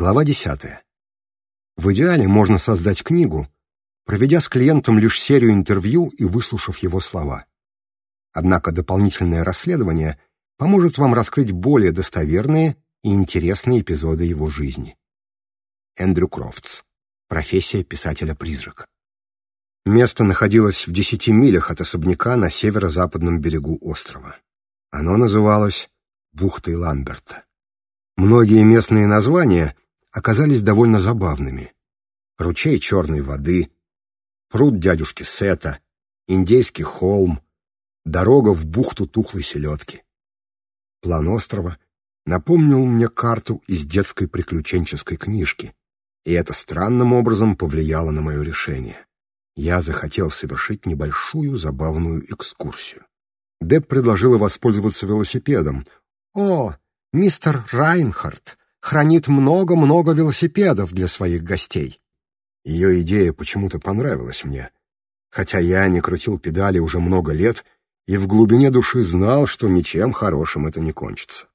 Глава 10. В идеале можно создать книгу, проведя с клиентом лишь серию интервью и выслушав его слова. Однако дополнительное расследование поможет вам раскрыть более достоверные и интересные эпизоды его жизни. Эндрю Крофтс. Профессия писателя-призрак. Место находилось в десяти милях от особняка на северо-западном берегу острова. Оно называлось «Бухтой Ламберта». Многие местные названия оказались довольно забавными. Ручей черной воды, пруд дядюшки Сета, индейский холм, дорога в бухту тухлой селедки. План острова напомнил мне карту из детской приключенческой книжки, и это странным образом повлияло на мое решение. Я захотел совершить небольшую забавную экскурсию. Деб предложила воспользоваться велосипедом. «О, мистер Райнхард, хранит много-много велосипедов для своих гостей. Ее идея почему-то понравилась мне, хотя я не крутил педали уже много лет и в глубине души знал, что ничем хорошим это не кончится.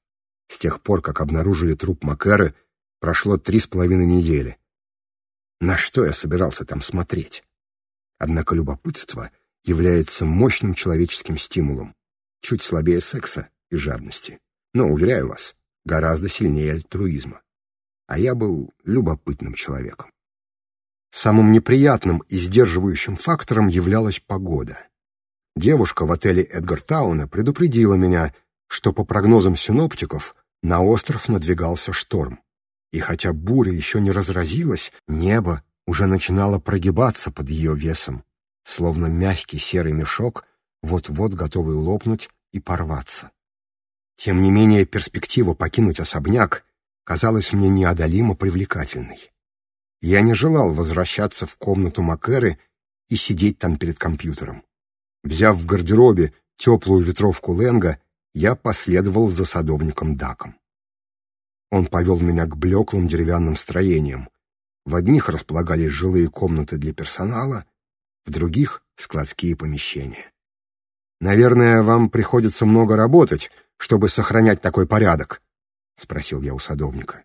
С тех пор, как обнаружили труп Макэры, прошло три с половиной недели. На что я собирался там смотреть? Однако любопытство является мощным человеческим стимулом, чуть слабее секса и жадности. Но, уверяю вас, гораздо сильнее альтруизма. А я был любопытным человеком. Самым неприятным и сдерживающим фактором являлась погода. Девушка в отеле Эдгартауна предупредила меня, что по прогнозам синоптиков на остров надвигался шторм. И хотя буря еще не разразилась, небо уже начинало прогибаться под ее весом, словно мягкий серый мешок, вот-вот готовый лопнуть и порваться. Тем не менее, перспектива покинуть особняк казалась мне неодолимо привлекательной. Я не желал возвращаться в комнату Макэры и сидеть там перед компьютером. Взяв в гардеробе теплую ветровку Ленга, я последовал за садовником Даком. Он повел меня к блеклым деревянным строениям. В одних располагались жилые комнаты для персонала, в других — складские помещения. «Наверное, вам приходится много работать», чтобы сохранять такой порядок? — спросил я у садовника.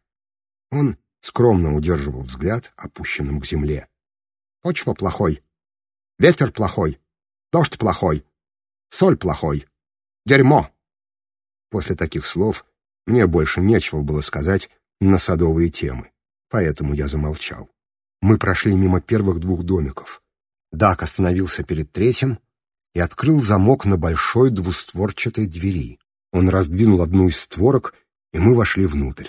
Он скромно удерживал взгляд, опущенным к земле. «Почва плохой, ветер плохой, дождь плохой, соль плохой, дерьмо!» После таких слов мне больше нечего было сказать на садовые темы, поэтому я замолчал. Мы прошли мимо первых двух домиков. Дак остановился перед третьим и открыл замок на большой двустворчатой двери. Он раздвинул одну из створок, и мы вошли внутрь.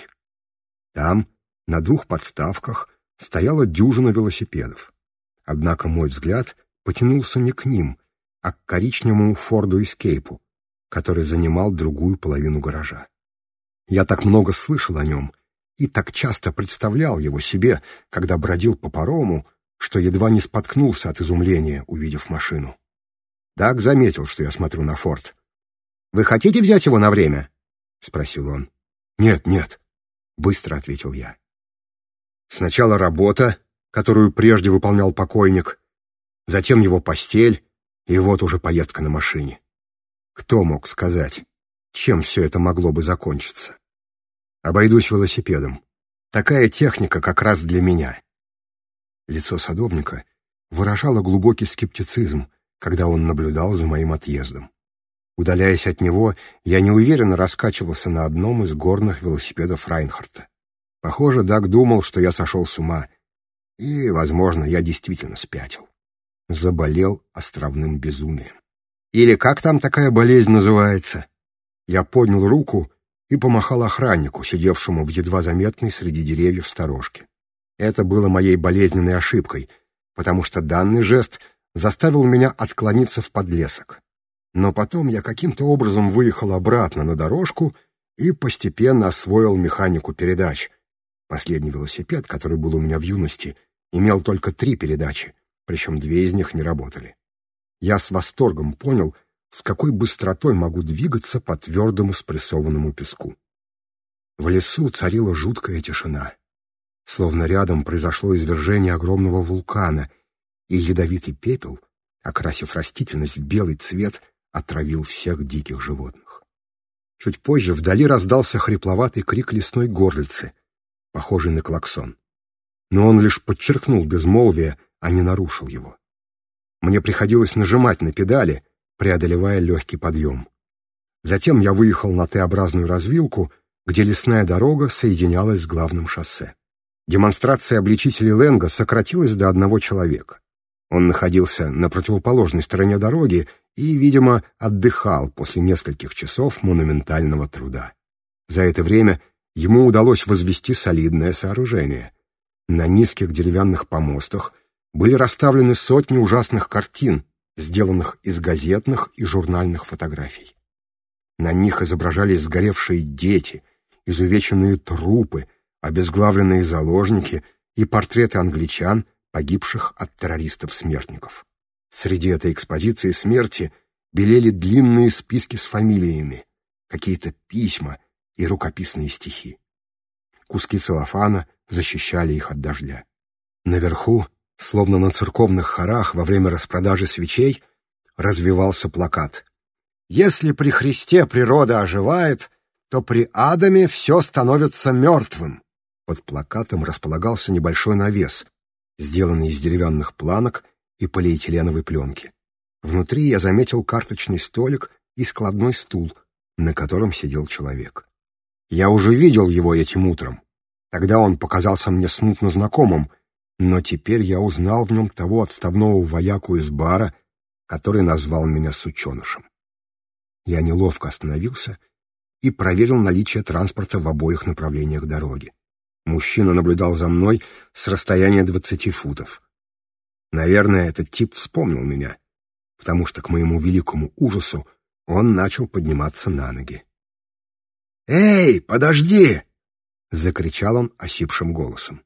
Там, на двух подставках, стояла дюжина велосипедов. Однако мой взгляд потянулся не к ним, а к коричневому Форду Эскейпу, который занимал другую половину гаража. Я так много слышал о нем и так часто представлял его себе, когда бродил по парому, что едва не споткнулся от изумления, увидев машину. Даг заметил, что я смотрю на Форд. Вы хотите взять его на время?» — спросил он. «Нет, нет», — быстро ответил я. Сначала работа, которую прежде выполнял покойник, затем его постель, и вот уже поездка на машине. Кто мог сказать, чем все это могло бы закончиться? Обойдусь велосипедом. Такая техника как раз для меня. Лицо садовника выражало глубокий скептицизм, когда он наблюдал за моим отъездом. Удаляясь от него, я неуверенно раскачивался на одном из горных велосипедов Райнхарта. Похоже, Даг думал, что я сошел с ума. И, возможно, я действительно спятил. Заболел островным безумием. Или как там такая болезнь называется? Я поднял руку и помахал охраннику, сидевшему в едва заметной среди деревьев сторожке. Это было моей болезненной ошибкой, потому что данный жест заставил меня отклониться в подлесок. Но потом я каким-то образом выехал обратно на дорожку и постепенно освоил механику передач. Последний велосипед, который был у меня в юности, имел только три передачи, причем две из них не работали. Я с восторгом понял, с какой быстротой могу двигаться по твердому спрессованному песку. В лесу царила жуткая тишина. Словно рядом произошло извержение огромного вулкана, и ядовитый пепел, окрасив растительность в белый цвет, отравил всех диких животных. Чуть позже вдали раздался хрипловатый крик лесной горлицы, похожий на клаксон. Но он лишь подчеркнул безмолвие, а не нарушил его. Мне приходилось нажимать на педали, преодолевая легкий подъем. Затем я выехал на Т-образную развилку, где лесная дорога соединялась с главным шоссе. Демонстрация обличителей Ленга сократилась до одного человека. Он находился на противоположной стороне дороги и, видимо, отдыхал после нескольких часов монументального труда. За это время ему удалось возвести солидное сооружение. На низких деревянных помостах были расставлены сотни ужасных картин, сделанных из газетных и журнальных фотографий. На них изображались сгоревшие дети, изувеченные трупы, обезглавленные заложники и портреты англичан, погибших от террористов-смертников. Среди этой экспозиции смерти белели длинные списки с фамилиями, какие-то письма и рукописные стихи. Куски целлофана защищали их от дождя. Наверху, словно на церковных хорах во время распродажи свечей, развивался плакат. «Если при Христе природа оживает, то при Адаме все становится мертвым». Под плакатом располагался небольшой навес, сделанный из деревянных планок и полиэтиленовой пленки. Внутри я заметил карточный столик и складной стул, на котором сидел человек. Я уже видел его этим утром. Тогда он показался мне смутно знакомым, но теперь я узнал в нем того отставного вояку из бара, который назвал меня сученышем. Я неловко остановился и проверил наличие транспорта в обоих направлениях дороги. Мужчина наблюдал за мной с расстояния двадцати футов. Наверное, этот тип вспомнил меня, потому что, к моему великому ужасу, он начал подниматься на ноги. «Эй, подожди!» — закричал он осипшим голосом.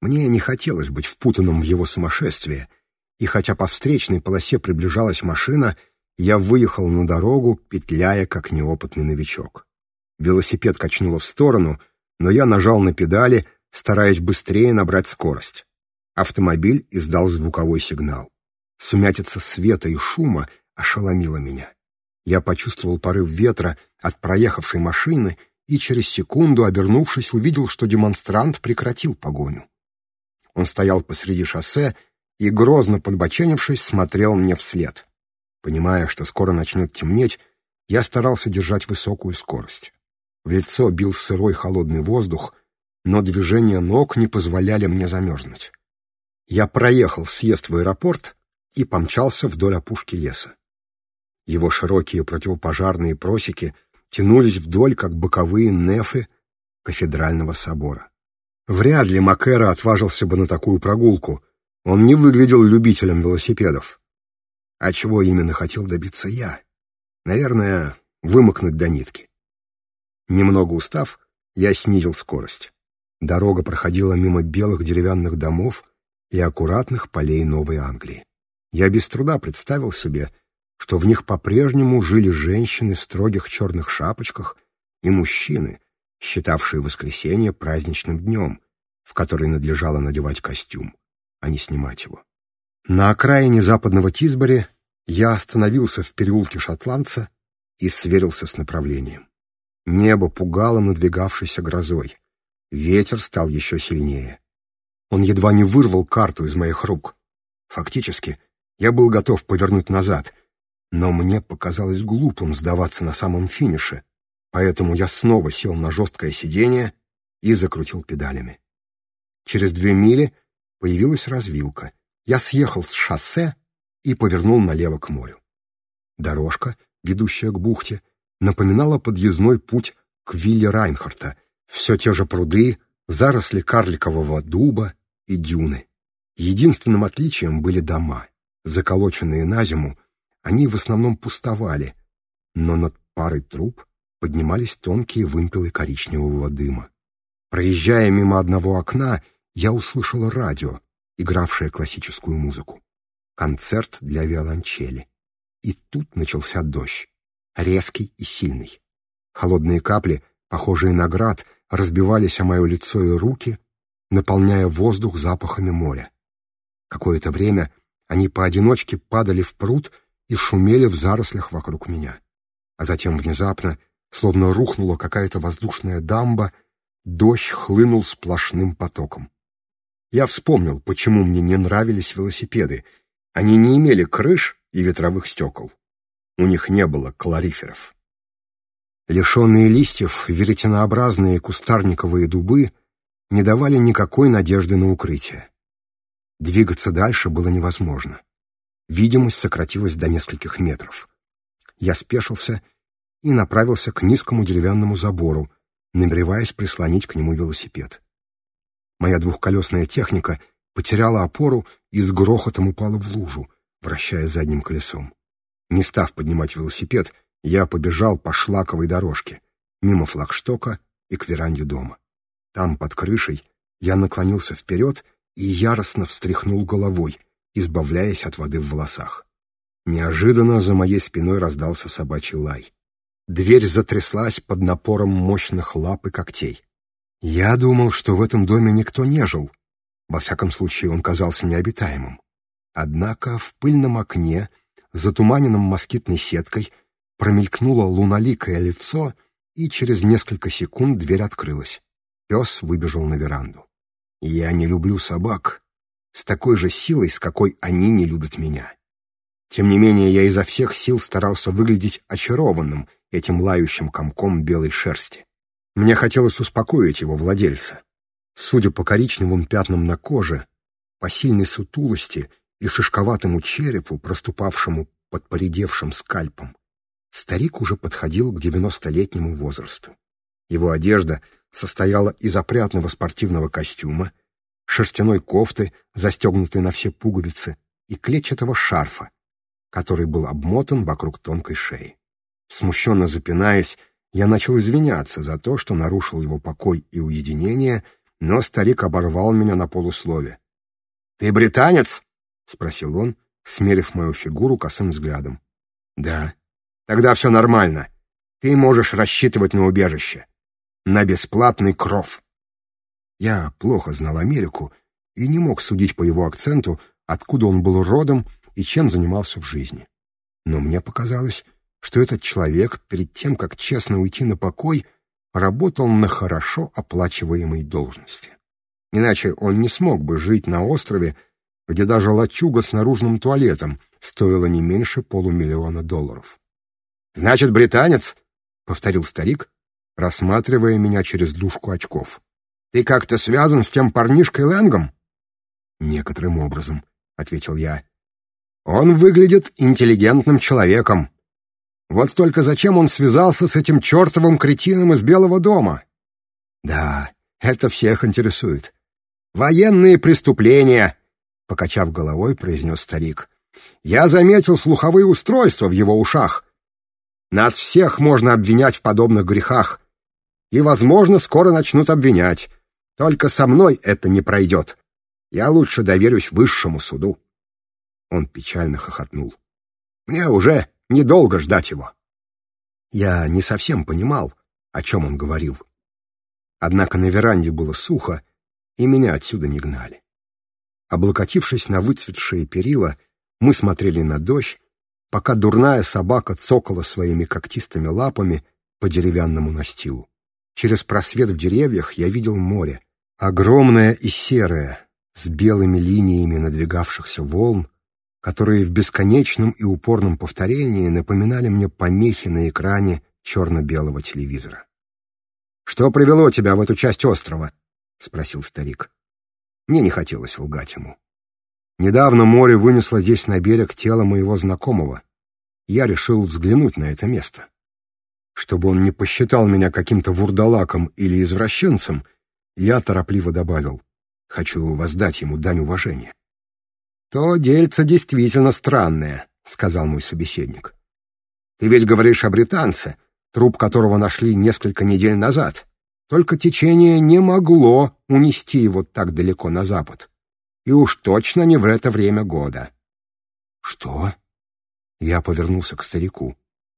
Мне не хотелось быть впутанным в его сумасшествие, и хотя по встречной полосе приближалась машина, я выехал на дорогу, петляя, как неопытный новичок. Велосипед качнуло в сторону, но я нажал на педали, стараясь быстрее набрать скорость. Автомобиль издал звуковой сигнал. Сумятица света и шума ошеломила меня. Я почувствовал порыв ветра от проехавшей машины и через секунду, обернувшись, увидел, что демонстрант прекратил погоню. Он стоял посреди шоссе и, грозно подбоченившись, смотрел мне вслед. Понимая, что скоро начнет темнеть, я старался держать высокую скорость. В лицо бил сырой холодный воздух, но движения ног не позволяли мне замерзнуть. Я проехал съезд в аэропорт и помчался вдоль опушки леса. Его широкие противопожарные просеки тянулись вдоль, как боковые нефы кафедрального собора. Вряд ли Макера отважился бы на такую прогулку. Он не выглядел любителем велосипедов. А чего именно хотел добиться я? Наверное, вымокнуть до нитки. Немного устав, я снизил скорость. Дорога проходила мимо белых деревянных домов, и аккуратных полей Новой Англии. Я без труда представил себе, что в них по-прежнему жили женщины в строгих черных шапочках и мужчины, считавшие воскресенье праздничным днем, в который надлежало надевать костюм, а не снимать его. На окраине западного Тизбори я остановился в переулке Шотландца и сверился с направлением. Небо пугало надвигавшейся грозой. Ветер стал еще сильнее. Он едва не вырвал карту из моих рук. Фактически, я был готов повернуть назад, но мне показалось глупым сдаваться на самом финише, поэтому я снова сел на жесткое сиденье и закрутил педалями. Через две мили появилась развилка. Я съехал с шоссе и повернул налево к морю. Дорожка, ведущая к бухте, напоминала подъездной путь к вилле Райнхарта. Все те же пруды, заросли карликового дуба и дюны. Единственным отличием были дома. Заколоченные на зиму, они в основном пустовали, но над парой труб поднимались тонкие вымпелы коричневого дыма. Проезжая мимо одного окна, я услышал радио, игравшее классическую музыку. Концерт для виолончели. И тут начался дождь. Резкий и сильный. Холодные капли, похожие на град, разбивались о мое лицо и руки, наполняя воздух запахами моря. Какое-то время они поодиночке падали в пруд и шумели в зарослях вокруг меня. А затем внезапно, словно рухнула какая-то воздушная дамба, дождь хлынул сплошным потоком. Я вспомнил, почему мне не нравились велосипеды. Они не имели крыш и ветровых стекол. У них не было клариферов. Лишенные листьев, веретенообразные кустарниковые дубы не давали никакой надежды на укрытие. Двигаться дальше было невозможно. Видимость сократилась до нескольких метров. Я спешился и направился к низкому деревянному забору, намереваясь прислонить к нему велосипед. Моя двухколесная техника потеряла опору и с грохотом упала в лужу, вращая задним колесом. Не став поднимать велосипед, я побежал по шлаковой дорожке, мимо флагштока и к веранде дома. Там, под крышей, я наклонился вперед и яростно встряхнул головой, избавляясь от воды в волосах. Неожиданно за моей спиной раздался собачий лай. Дверь затряслась под напором мощных лап и когтей. Я думал, что в этом доме никто не жил. Во всяком случае, он казался необитаемым. Однако в пыльном окне, затуманенном москитной сеткой, промелькнуло луналикое лицо, и через несколько секунд дверь открылась. Пес выбежал на веранду. «Я не люблю собак с такой же силой, с какой они не любят меня». Тем не менее, я изо всех сил старался выглядеть очарованным этим лающим комком белой шерсти. Мне хотелось успокоить его владельца. Судя по коричневым пятнам на коже, по сильной сутулости и шишковатому черепу, проступавшему под поредевшим скальпом, Старик уже подходил к девяностолетнему возрасту. Его одежда состояла из опрятного спортивного костюма, шерстяной кофты, застегнутой на все пуговицы, и клетчатого шарфа, который был обмотан вокруг тонкой шеи. Смущенно запинаясь, я начал извиняться за то, что нарушил его покой и уединение, но старик оборвал меня на полуслове. «Ты британец?» — спросил он, смерив мою фигуру косым взглядом. «Да», Тогда все нормально. Ты можешь рассчитывать на убежище. На бесплатный кров. Я плохо знал Америку и не мог судить по его акценту, откуда он был родом и чем занимался в жизни. Но мне показалось, что этот человек, перед тем, как честно уйти на покой, работал на хорошо оплачиваемой должности. Иначе он не смог бы жить на острове, где даже лачуга с наружным туалетом стоила не меньше полумиллиона долларов. «Значит, британец?» — повторил старик, рассматривая меня через дужку очков. «Ты как-то связан с тем парнишкой Лэнгом?» «Некоторым образом», — ответил я. «Он выглядит интеллигентным человеком. Вот только зачем он связался с этим чертовым кретином из Белого дома?» «Да, это всех интересует. Военные преступления!» — покачав головой, произнес старик. «Я заметил слуховые устройства в его ушах, нас всех можно обвинять в подобных грехах. И, возможно, скоро начнут обвинять. Только со мной это не пройдет. Я лучше доверюсь высшему суду». Он печально хохотнул. «Мне уже недолго ждать его». Я не совсем понимал, о чем он говорил. Однако на веранде было сухо, и меня отсюда не гнали. Облокотившись на выцветшие перила, мы смотрели на дождь, пока дурная собака цокала своими когтистыми лапами по деревянному настилу. Через просвет в деревьях я видел море, огромное и серое, с белыми линиями надвигавшихся волн, которые в бесконечном и упорном повторении напоминали мне помехи на экране черно-белого телевизора. «Что привело тебя в эту часть острова?» — спросил старик. Мне не хотелось лгать ему. Недавно море вынесло здесь на берег тело моего знакомого. Я решил взглянуть на это место. Чтобы он не посчитал меня каким-то вурдалаком или извращенцем, я торопливо добавил «Хочу воздать ему дань уважения». «То дельце действительно странное», — сказал мой собеседник. «Ты ведь говоришь о британце, труп которого нашли несколько недель назад. Только течение не могло унести его так далеко на запад». И уж точно не в это время года. Что? Я повернулся к старику.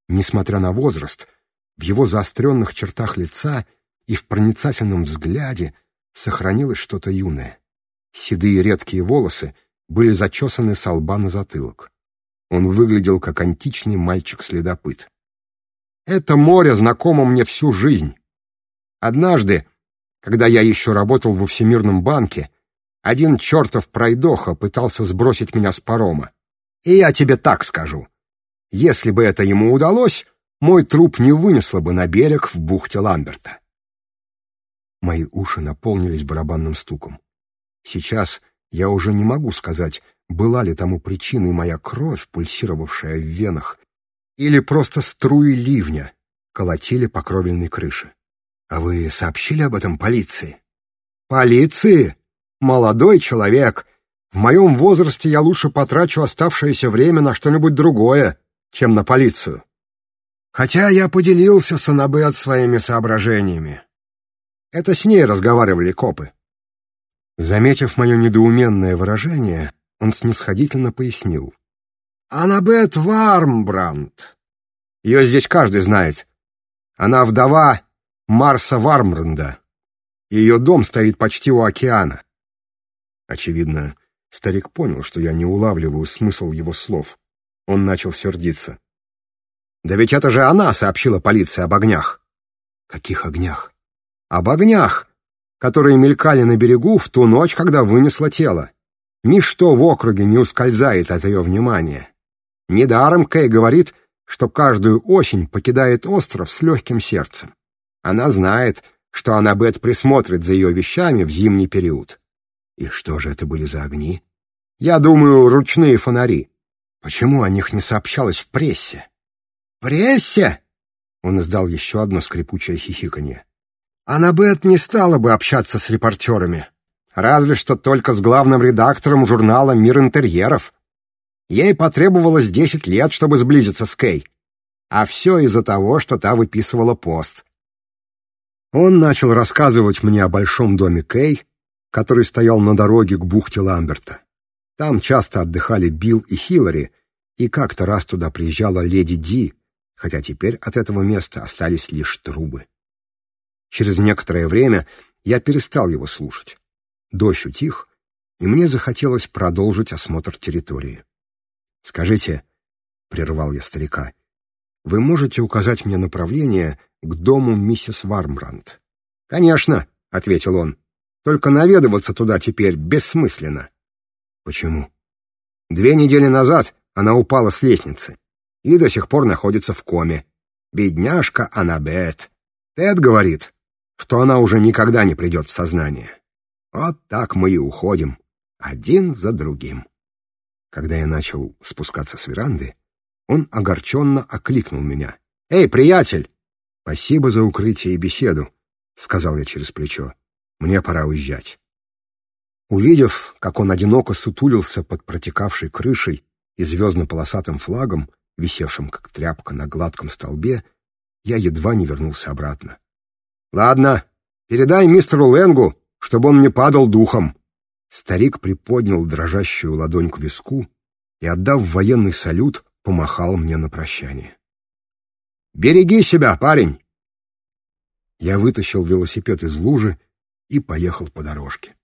Несмотря на возраст, в его заостренных чертах лица и в проницательном взгляде сохранилось что-то юное. Седые редкие волосы были зачесаны со лба на затылок. Он выглядел как античный мальчик-следопыт. «Это море знакомо мне всю жизнь. Однажды, когда я еще работал во Всемирном банке, один чертов пройдоха пытался сбросить меня с парома. И я тебе так скажу. Если бы это ему удалось, мой труп не вынесло бы на берег в бухте Ламберта. Мои уши наполнились барабанным стуком. Сейчас я уже не могу сказать, была ли тому причиной моя кровь, пульсировавшая в венах, или просто струи ливня колотили по кровельной крыше. А вы сообщили об этом полиции? Полиции? «Молодой человек, в моем возрасте я лучше потрачу оставшееся время на что-нибудь другое, чем на полицию». Хотя я поделился с Анабет своими соображениями. Это с ней разговаривали копы. Заметив мое недоуменное выражение, он снисходительно пояснил. «Анабет Вармбранд. Ее здесь каждый знает. Она вдова Марса Вармранда. Ее дом стоит почти у океана. Очевидно, старик понял, что я не улавливаю смысл его слов. Он начал сердиться. «Да ведь это же она сообщила полиции об огнях!» «Каких огнях?» «Об огнях, которые мелькали на берегу в ту ночь, когда вынесло тело. Ничто в округе не ускользает от ее внимания. Недаром Кэй говорит, что каждую осень покидает остров с легким сердцем. Она знает, что Аннабет присмотрит за ее вещами в зимний период. И что же это были за огни? Я думаю, ручные фонари. Почему о них не сообщалось в прессе? «Прессе?» — он издал еще одно скрипучее хихиканье. «Она бы это не стала бы общаться с репортерами, разве что только с главным редактором журнала «Мир интерьеров». Ей потребовалось десять лет, чтобы сблизиться с Кей. А все из-за того, что та выписывала пост. Он начал рассказывать мне о большом доме Кей, который стоял на дороге к бухте Ламберта. Там часто отдыхали Билл и Хиллари, и как-то раз туда приезжала леди Ди, хотя теперь от этого места остались лишь трубы. Через некоторое время я перестал его слушать. Дождь утих, и мне захотелось продолжить осмотр территории. «Скажите», — прервал я старика, — «вы можете указать мне направление к дому миссис Вармбрандт?» «Конечно», — ответил он. Только наведываться туда теперь бессмысленно. Почему? Две недели назад она упала с лестницы и до сих пор находится в коме. Бедняжка Аннабет. Тед говорит, что она уже никогда не придет в сознание. Вот так мы и уходим, один за другим. Когда я начал спускаться с веранды, он огорченно окликнул меня. «Эй, приятель!» «Спасибо за укрытие и беседу», — сказал я через плечо. Мне пора уезжать. Увидев, как он одиноко сутулился под протекавшей крышей и звездно-полосатым флагом, висевшим как тряпка на гладком столбе, я едва не вернулся обратно. «Ладно, передай мистеру Ленгу, чтобы он не падал духом!» Старик приподнял дрожащую ладонь к виску и, отдав военный салют, помахал мне на прощание. «Береги себя, парень!» Я вытащил велосипед из лужи и поехал по дорожке.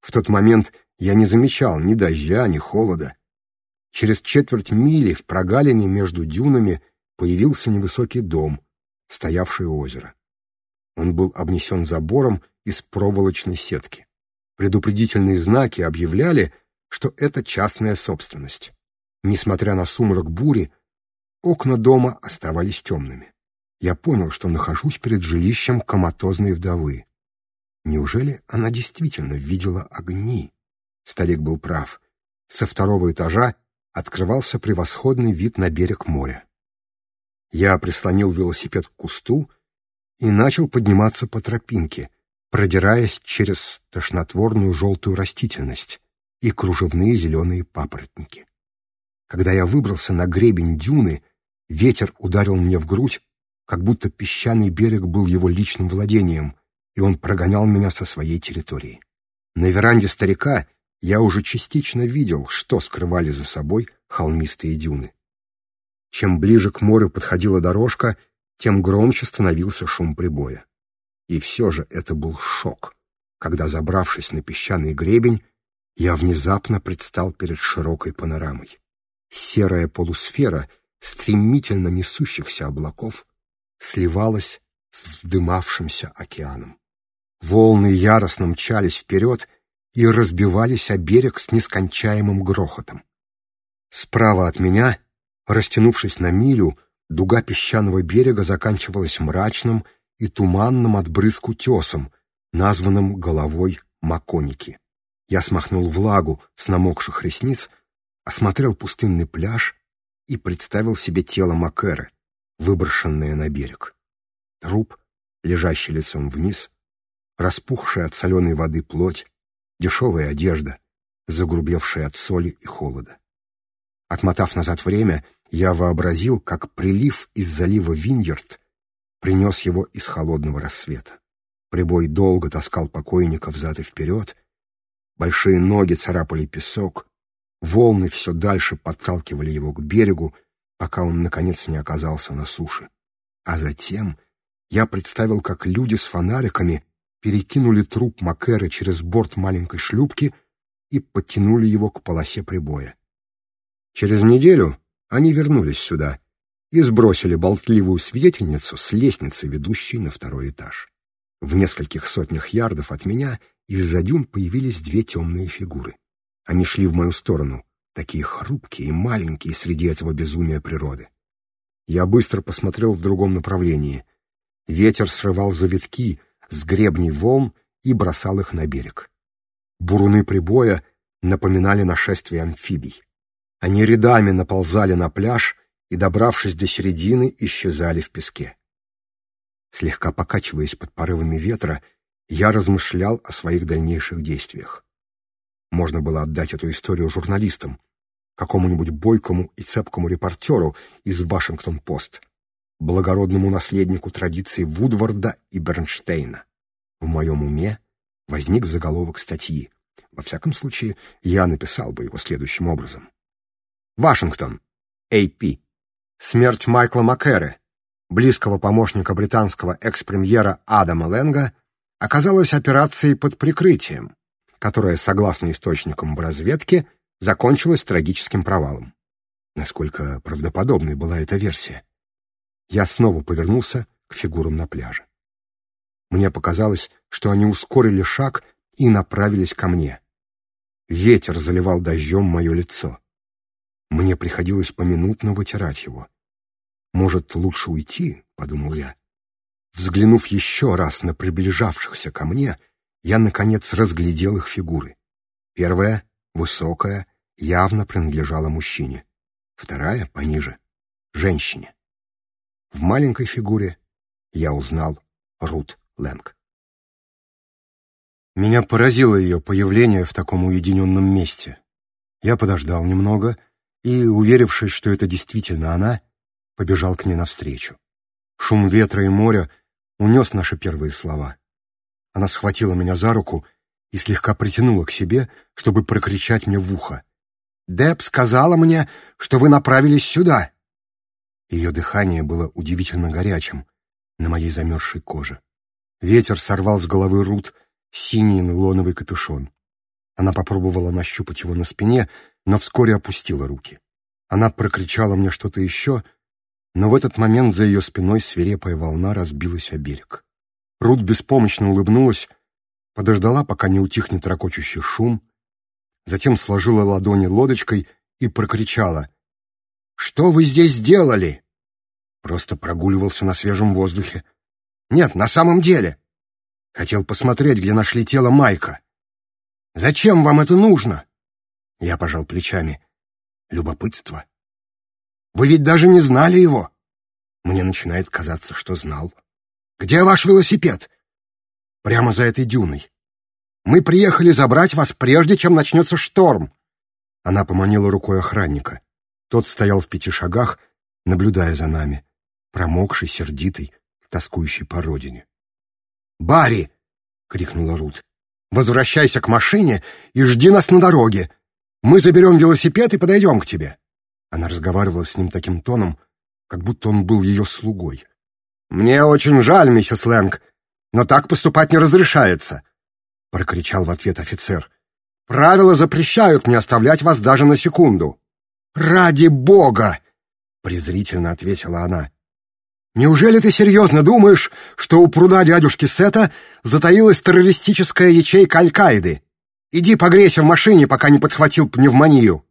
В тот момент я не замечал ни дождя, ни холода. Через четверть мили в прогалине между дюнами появился невысокий дом, стоявший у озера. Он был обнесен забором из проволочной сетки. Предупредительные знаки объявляли, что это частная собственность. Несмотря на сумрак бури, окна дома оставались темными. Я понял, что нахожусь перед жилищем коматозной вдовы. Неужели она действительно видела огни? Старик был прав. Со второго этажа открывался превосходный вид на берег моря. Я прислонил велосипед к кусту и начал подниматься по тропинке, продираясь через тошнотворную желтую растительность и кружевные зеленые папоротники. Когда я выбрался на гребень дюны, ветер ударил мне в грудь, как будто песчаный берег был его личным владением, и он прогонял меня со своей территории. На веранде старика я уже частично видел, что скрывали за собой холмистые дюны. Чем ближе к морю подходила дорожка, тем громче становился шум прибоя. И все же это был шок, когда, забравшись на песчаный гребень, я внезапно предстал перед широкой панорамой. Серая полусфера стремительно несущихся облаков сливалась с вздымавшимся океаном. Волны яростно мчались вперед и разбивались о берег с нескончаемым грохотом. Справа от меня, растянувшись на милю, дуга песчаного берега заканчивалась мрачным и туманным от брызг утесом, названным головой Маконики. Я смахнул влагу с намокших ресниц, осмотрел пустынный пляж и представил себе тело Макэры, выброшенное на берег. Труп, лежащий лицом вниз — распухшая от соленой воды плоть, дешевая одежда, загрубевшая от соли и холода. Отмотав назад время, я вообразил, как прилив из залива Виньерт принес его из холодного рассвета. Прибой долго таскал покойника взад и вперед, большие ноги царапали песок, волны все дальше подталкивали его к берегу, пока он, наконец, не оказался на суше. А затем я представил, как люди с фонариками перекинули труп Макэра через борт маленькой шлюпки и подтянули его к полосе прибоя. Через неделю они вернулись сюда и сбросили болтливую свидетельницу с лестницы, ведущей на второй этаж. В нескольких сотнях ярдов от меня из-за дюн появились две темные фигуры. Они шли в мою сторону, такие хрупкие и маленькие среди этого безумия природы. Я быстро посмотрел в другом направлении. Ветер срывал завитки, с гребней волн и бросал их на берег. Буруны прибоя напоминали нашествие амфибий. Они рядами наползали на пляж и, добравшись до середины, исчезали в песке. Слегка покачиваясь под порывами ветра, я размышлял о своих дальнейших действиях. Можно было отдать эту историю журналистам, какому-нибудь бойкому и цепкому репортеру из «Вашингтон-Пост», благородному наследнику традиции Вудварда и Бернштейна. В моем уме возник заголовок статьи. Во всяком случае, я написал бы его следующим образом. Вашингтон. А.П. Смерть Майкла Маккэры, близкого помощника британского экс-премьера Адама Ленга, оказалась операцией под прикрытием, которая, согласно источникам в разведке, закончилась трагическим провалом. Насколько правдоподобной была эта версия? Я снова повернулся к фигурам на пляже. Мне показалось, что они ускорили шаг и направились ко мне. Ветер заливал дождем мое лицо. Мне приходилось поминутно вытирать его. «Может, лучше уйти?» — подумал я. Взглянув еще раз на приближавшихся ко мне, я, наконец, разглядел их фигуры. Первая, высокая, явно принадлежала мужчине. Вторая, пониже, женщине. В маленькой фигуре я узнал Рут Лэнг. Меня поразило ее появление в таком уединенном месте. Я подождал немного и, уверившись, что это действительно она, побежал к ней навстречу. Шум ветра и моря унес наши первые слова. Она схватила меня за руку и слегка притянула к себе, чтобы прокричать мне в ухо. «Деб сказала мне, что вы направились сюда!» Ее дыхание было удивительно горячим на моей замерзшей коже. Ветер сорвал с головы Рут синий нейлоновый капюшон. Она попробовала нащупать его на спине, но вскоре опустила руки. Она прокричала мне что-то еще, но в этот момент за ее спиной свирепая волна разбилась о берег. Рут беспомощно улыбнулась, подождала, пока не утихнет ракочущий шум, затем сложила ладони лодочкой и прокричала — что вы здесь делали?» Просто прогуливался на свежем воздухе. «Нет, на самом деле. Хотел посмотреть, где нашли тело Майка. Зачем вам это нужно?» Я пожал плечами. «Любопытство. Вы ведь даже не знали его?» Мне начинает казаться, что знал. «Где ваш велосипед?» «Прямо за этой дюной. Мы приехали забрать вас, прежде чем начнется шторм». Она поманила рукой охранника. Тот стоял в пяти шагах, наблюдая за нами, промокший, сердитый, тоскующий по родине. «Барри!» — крикнула Рут. «Возвращайся к машине и жди нас на дороге. Мы заберем велосипед и подойдем к тебе». Она разговаривала с ним таким тоном, как будто он был ее слугой. «Мне очень жаль, миссис Лэнг, но так поступать не разрешается», — прокричал в ответ офицер. «Правила запрещают мне оставлять вас даже на секунду». «Ради бога!» — презрительно ответила она. «Неужели ты серьезно думаешь, что у пруда дядюшки Сета затаилась террористическая ячейка Аль-Каиды? Иди погрейся в машине, пока не подхватил пневмонию!»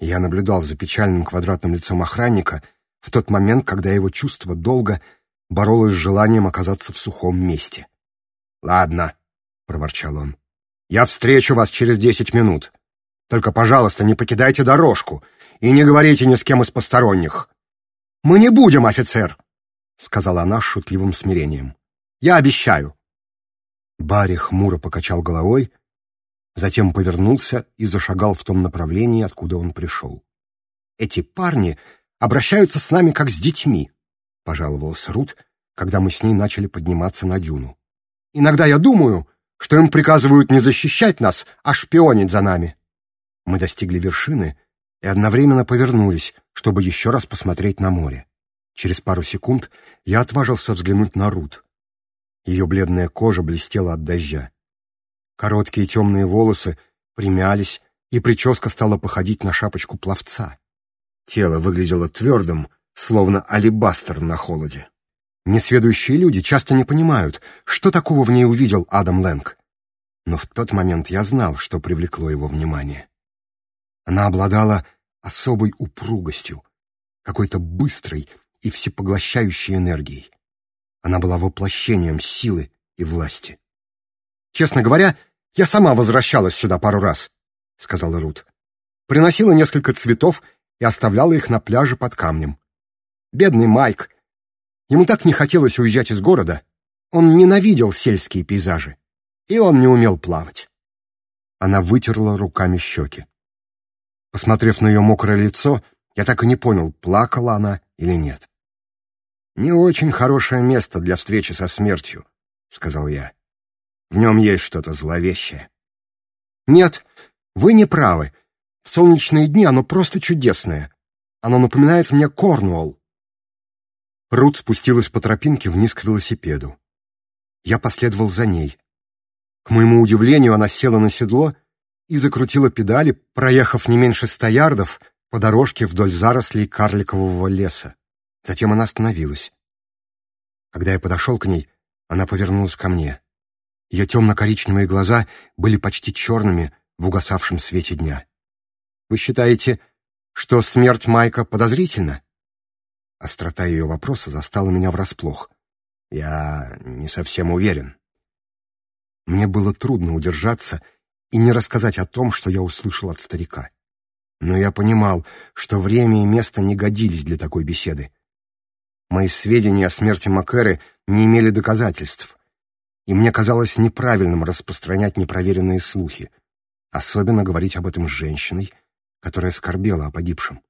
Я наблюдал за печальным квадратным лицом охранника в тот момент, когда его чувство долга боролось с желанием оказаться в сухом месте. «Ладно», — проворчал он, — «я встречу вас через десять минут. Только, пожалуйста, не покидайте дорожку и не говорите ни с кем из посторонних. Мы не будем, офицер, сказала она с шутливым смирением. Я обещаю. Барри хмуро покачал головой, затем повернулся и зашагал в том направлении, откуда он пришел. Эти парни обращаются с нами как с детьми, пожаловался Рут, когда мы с ней начали подниматься на дюну. Иногда я думаю, что им приказывают не защищать нас, а шпионить за нами. Мы достигли вершины и одновременно повернулись, чтобы еще раз посмотреть на море. Через пару секунд я отважился взглянуть на Рут. Ее бледная кожа блестела от дождя. Короткие темные волосы примялись, и прическа стала походить на шапочку пловца. Тело выглядело твердым, словно алебастер на холоде. Несведущие люди часто не понимают, что такого в ней увидел Адам Лэнг. Но в тот момент я знал, что привлекло его внимание. Она обладала особой упругостью, какой-то быстрой и всепоглощающей энергией. Она была воплощением силы и власти. «Честно говоря, я сама возвращалась сюда пару раз», — сказала Рут. «Приносила несколько цветов и оставляла их на пляже под камнем. Бедный Майк. Ему так не хотелось уезжать из города. Он ненавидел сельские пейзажи. И он не умел плавать». Она вытерла руками щеки. Посмотрев на ее мокрое лицо, я так и не понял, плакала она или нет. «Не очень хорошее место для встречи со смертью», — сказал я. «В нем есть что-то зловещее». «Нет, вы не правы. В солнечные дни оно просто чудесное. Оно напоминает мне Корнуолл». Рут спустилась по тропинке вниз к велосипеду. Я последовал за ней. К моему удивлению, она села на седло — и закрутила педали, проехав не меньше ста ярдов по дорожке вдоль зарослей карликового леса. Затем она остановилась. Когда я подошел к ней, она повернулась ко мне. Ее темно-коричневые глаза были почти черными в угасавшем свете дня. «Вы считаете, что смерть Майка подозрительна?» Острота ее вопроса застала меня врасплох. Я не совсем уверен. Мне было трудно удержаться, — и не рассказать о том, что я услышал от старика. Но я понимал, что время и место не годились для такой беседы. Мои сведения о смерти Макэры не имели доказательств, и мне казалось неправильным распространять непроверенные слухи, особенно говорить об этом с женщиной, которая скорбела о погибшем.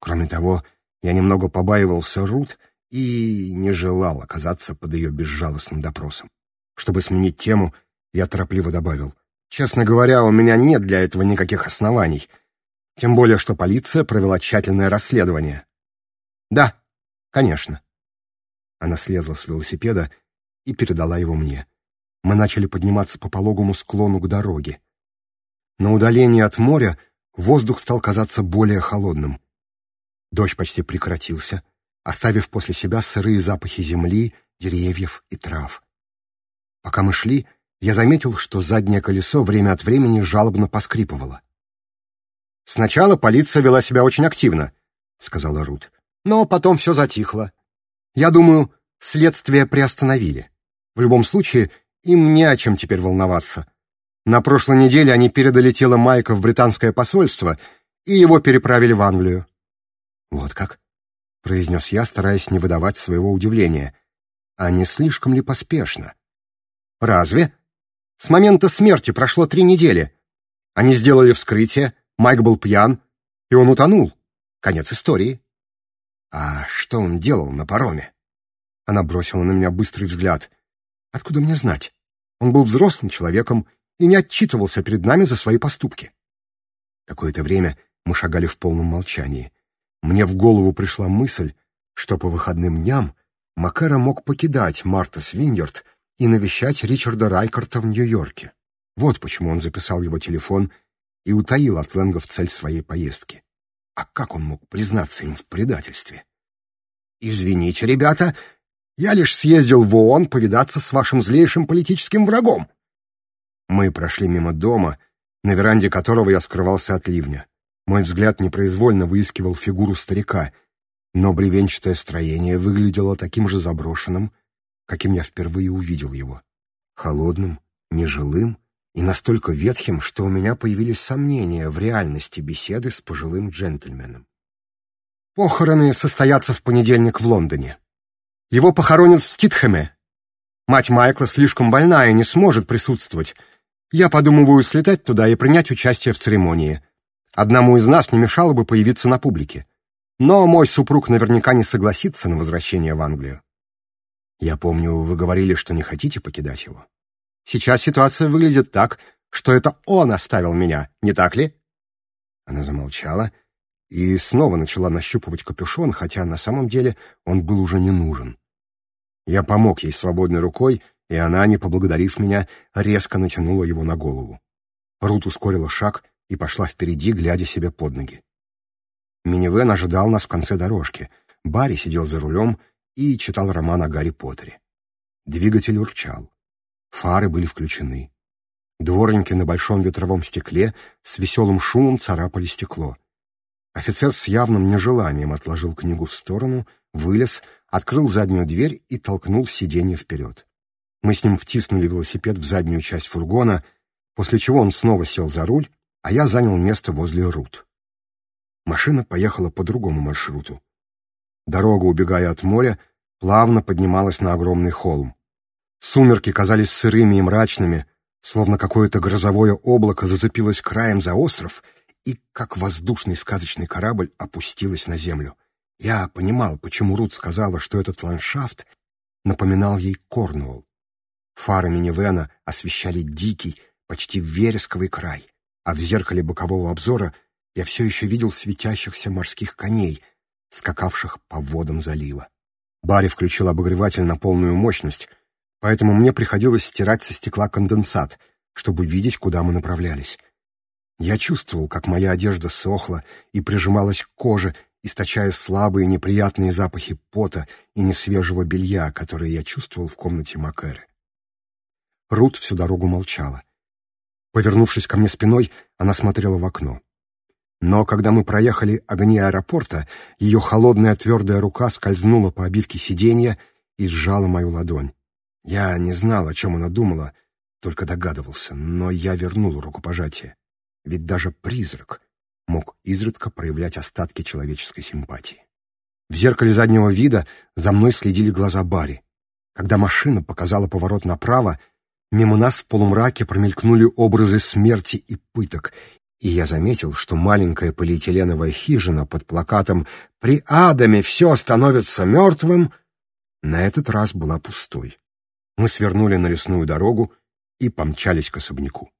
Кроме того, я немного побаивался Рут и не желал оказаться под ее безжалостным допросом. Чтобы сменить тему, я торопливо добавил. Честно говоря, у меня нет для этого никаких оснований. Тем более, что полиция провела тщательное расследование. Да, конечно. Она слезла с велосипеда и передала его мне. Мы начали подниматься по пологому склону к дороге. На удалении от моря воздух стал казаться более холодным. Дождь почти прекратился, оставив после себя сырые запахи земли, деревьев и трав. Пока мы шли, я заметил, что заднее колесо время от времени жалобно поскрипывало. «Сначала полиция вела себя очень активно», — сказала Рут. «Но потом все затихло. Я думаю, следствие приостановили. В любом случае, им не о чем теперь волноваться. На прошлой неделе они передали тело Майка в британское посольство и его переправили в Англию». «Вот как?» — произнес я, стараясь не выдавать своего удивления. «А не слишком ли поспешно?» «Разве?» С момента смерти прошло три недели. Они сделали вскрытие, Майк был пьян, и он утонул. Конец истории. А что он делал на пароме? Она бросила на меня быстрый взгляд. Откуда мне знать? Он был взрослым человеком и не отчитывался перед нами за свои поступки. Какое-то время мы шагали в полном молчании. Мне в голову пришла мысль, что по выходным дням Макара мог покидать Марта Свиньерд и навещать Ричарда Райкарта в Нью-Йорке. Вот почему он записал его телефон и утаил от Лэнгов цель своей поездки. А как он мог признаться им в предательстве? «Извините, ребята, я лишь съездил в ООН повидаться с вашим злейшим политическим врагом». Мы прошли мимо дома, на веранде которого я скрывался от ливня. Мой взгляд непроизвольно выискивал фигуру старика, но бревенчатое строение выглядело таким же заброшенным, каким я впервые увидел его. Холодным, нежилым и настолько ветхим, что у меня появились сомнения в реальности беседы с пожилым джентльменом. Похороны состоятся в понедельник в Лондоне. Его похоронят в Ститхэме. Мать Майкла слишком больна и не сможет присутствовать. Я подумываю слетать туда и принять участие в церемонии. Одному из нас не мешало бы появиться на публике. Но мой супруг наверняка не согласится на возвращение в Англию. Я помню, вы говорили, что не хотите покидать его. Сейчас ситуация выглядит так, что это он оставил меня, не так ли?» Она замолчала и снова начала нащупывать капюшон, хотя на самом деле он был уже не нужен. Я помог ей свободной рукой, и она, не поблагодарив меня, резко натянула его на голову. Рут ускорила шаг и пошла впереди, глядя себе под ноги. Минивэн ожидал нас в конце дорожки. Барри сидел за рулем, и читал роман о Гарри Поттере. Двигатель урчал. Фары были включены. Дворники на большом ветровом стекле с веселым шумом царапали стекло. Офицер с явным нежеланием отложил книгу в сторону, вылез, открыл заднюю дверь и толкнул сиденье вперед. Мы с ним втиснули велосипед в заднюю часть фургона, после чего он снова сел за руль, а я занял место возле рут. Машина поехала по другому маршруту. Дорога, убегая от моря, плавно поднималась на огромный холм. Сумерки казались сырыми и мрачными, словно какое-то грозовое облако зацепилось краем за остров и, как воздушный сказочный корабль, опустилось на землю. Я понимал, почему Рут сказала, что этот ландшафт напоминал ей Корнуолл. Фары минивена освещали дикий, почти вересковый край, а в зеркале бокового обзора я все еще видел светящихся морских коней, скакавших по водам залива. Барри включил обогреватель на полную мощность, поэтому мне приходилось стирать со стекла конденсат, чтобы видеть, куда мы направлялись. Я чувствовал, как моя одежда сохла и прижималась к коже, источая слабые неприятные запахи пота и несвежего белья, которые я чувствовал в комнате Макэры. Рут всю дорогу молчала. Повернувшись ко мне спиной, она смотрела в окно. Но когда мы проехали огни аэропорта, ее холодная твердая рука скользнула по обивке сиденья и сжала мою ладонь. Я не знал, о чем она думала, только догадывался, но я вернул рукопожатие. Ведь даже призрак мог изредка проявлять остатки человеческой симпатии. В зеркале заднего вида за мной следили глаза Барри. Когда машина показала поворот направо, мимо нас в полумраке промелькнули образы смерти и пыток, и я заметил, что маленькая полиэтиленовая хижина под плакатом «При адаме все становится мертвым» на этот раз была пустой. Мы свернули на лесную дорогу и помчались к особняку.